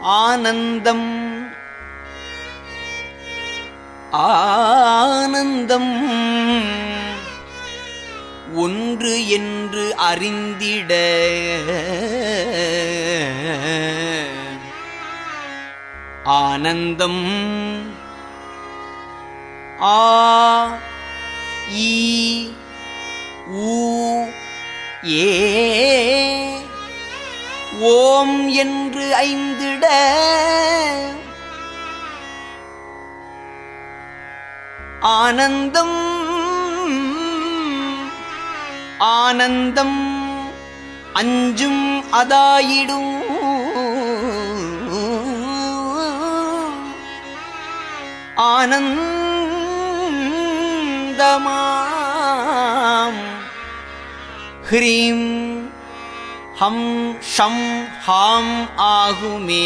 ஆனந்தம். ஆனந்தம். ஒன்று என்று அறிந்திட. ஆனந்தம். ஆ ஈ ஊ ஏ ஓம் என்று ஐந்திட. ஆனந்தம் ஆனந்தம் அஞ்சும் அதாயிடும். ஆனந்தமாம் ஹ்ரீம் हं सं हां आहुमे